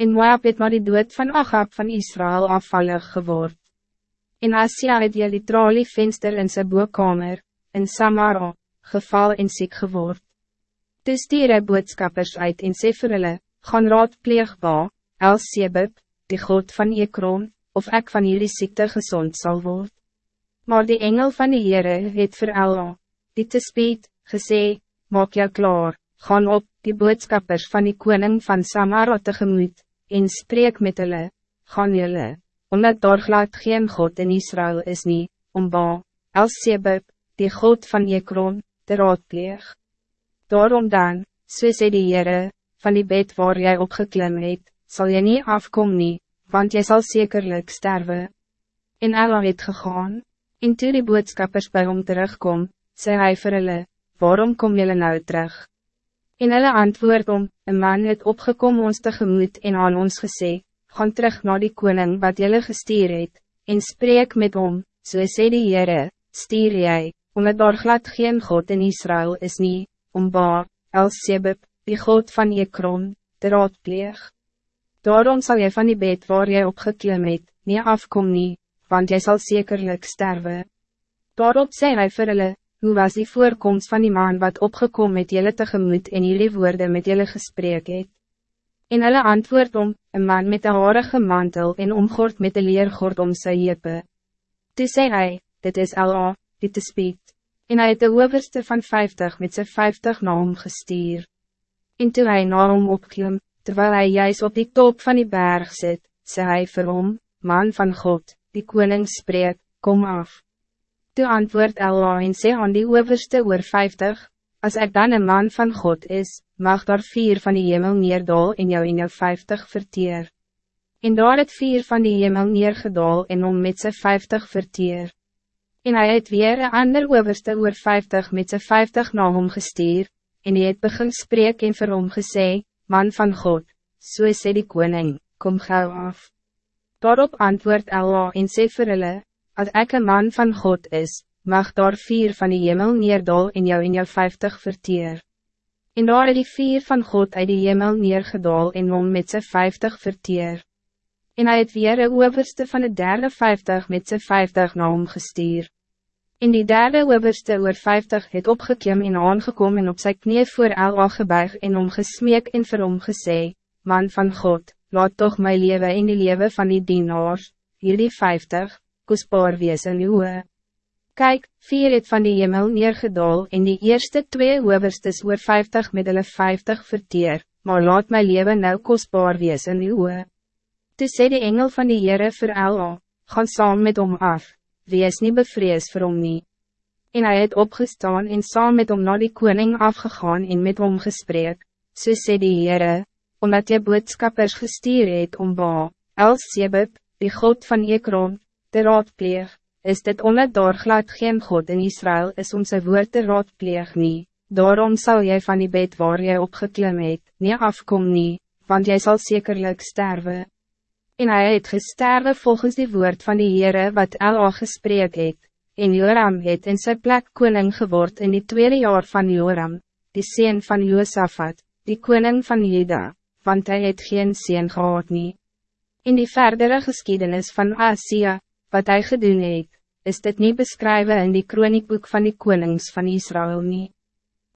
En Moab het maar die dood van Agab van Israël afvallig geword. En Asia het jy die tralie venster in sy boekkamer, in Samara, geval en ziek geword. Toe stier hy boodskappers uit en sê vir hulle, gaan raadpleeg ba, Elsebeb, die God van Ekron, of ik van jullie ziekte gezond zal worden. Maar die engel van die Heere het vir Ella, die te speed, gesê, maak jou klaar, gaan op, die boodskappers van die koning van Samara tegemoet, en spreek met hulle, gaan julle, omdat daar glad geen God in Israël is nie, om ba, Elsebeb, die God van Ekron, te raadpleeg. Daarom dan, so sê die Heere, van die bed waar jij opgeklim het, sal jy nie afkom nie, want jy zal zekerlijk sterven. En Ella het gegaan, en toe die boodskappers bij hom terugkom, sê hy vir hulle, waarom kom jullie nou terug? En hulle antwoord om, een man het opgekom ons tegemoet en aan ons gesê, gaan terug naar die koning wat jullie gestuur het, en spreek met hom, so sê die Heere, stuur jy, omdat daar glad geen God in Israël is nie, om Ba, El-Sebeb, die God van Ekron, te raadpleeg. Daarom zal jy van die bed waar jy opgeklim het, nie afkom nie, want jy zal zekerlijk sterven. Daarop sê hy vir hulle, hoe was die voorkomst van die man wat opgekom met jylle tegemoet en jullie woorden met jylle gesprek het? En hulle antwoord om, een man met een harige mantel en omgord met een leergord om sy jepe. Toe sê hy, dit is Allah, die te spiet. En hy het de overste van 50 met zijn 50 na hom gestuur. En toe hy na hom opklim, terwijl hij juist op die top van die berg zit, sê hy vir hom, man van God, die koning spreek, kom af. Toe antwoord Allah en sê aan die overste oor 50, als ik dan een man van God is, mag daar vier van die hemel neerdal en jou in jou 50 verteer. En daar het vier van die hemel neergedaal en om met zijn 50 verteer. En hij het weer een ander overste oor 50 met zijn 50 na hom gestuur, en hij het begin spreek en vir hom gesê, man van God, so sê die koning, kom gauw af. Daarop antwoord Allah en sê vir hulle, as ek een man van God is, mag daar vier van die hemel neerdal en jou in jou 50 verteer. En daar het die vier van God uit die hemel neergedaal en hom met sy 50 verteer en hij het weer een overste van de derde vijftig met zijn vijftig na hom gestuur. In die derde overste oor vijftig het opgekiem en aangekom en op sy knie voor El gebuig en om gesmeek en vir hom gesê, Man van God, laat toch my leven in die leven van die dienaars, hierdie vijftig, kostbaar wees in uwe. Kijk, vier het van die hemel neergedaal en die eerste twee overstes oor vijftig met hulle vijftig verteer, maar laat my leven nou kostbaar wees in uwe. Toe sê die engel van die Heere vir Ella, gaan saam met hom af, wees niet bevrees vir hom nie. En hij het opgestaan en saam met hom na die koning afgegaan en met hom gesprek, so sê die Heere, omdat jy boodskappers gestuur het om ba, Elsebeb, die God van Ekron, te raadpleeg, is dit omdat daar glad geen God in Israël is om sy woord te raadpleeg nie, daarom zal jij van die bed waar jy opgeklim het, nie afkom nie, want jij zal zekerlijk sterven en hij het gesterwe volgens die woord van die Heere wat El al gesprek het, en Joram het in sy plek koning geword in die tweede jaar van Joram, die seen van Josafat, die koning van Juda, want hij het geen seen gehad nie. In die verdere geschiedenis van Asia, wat hij gedoen het, is dit niet beschrijven in die kroniekboek van die konings van Israël niet.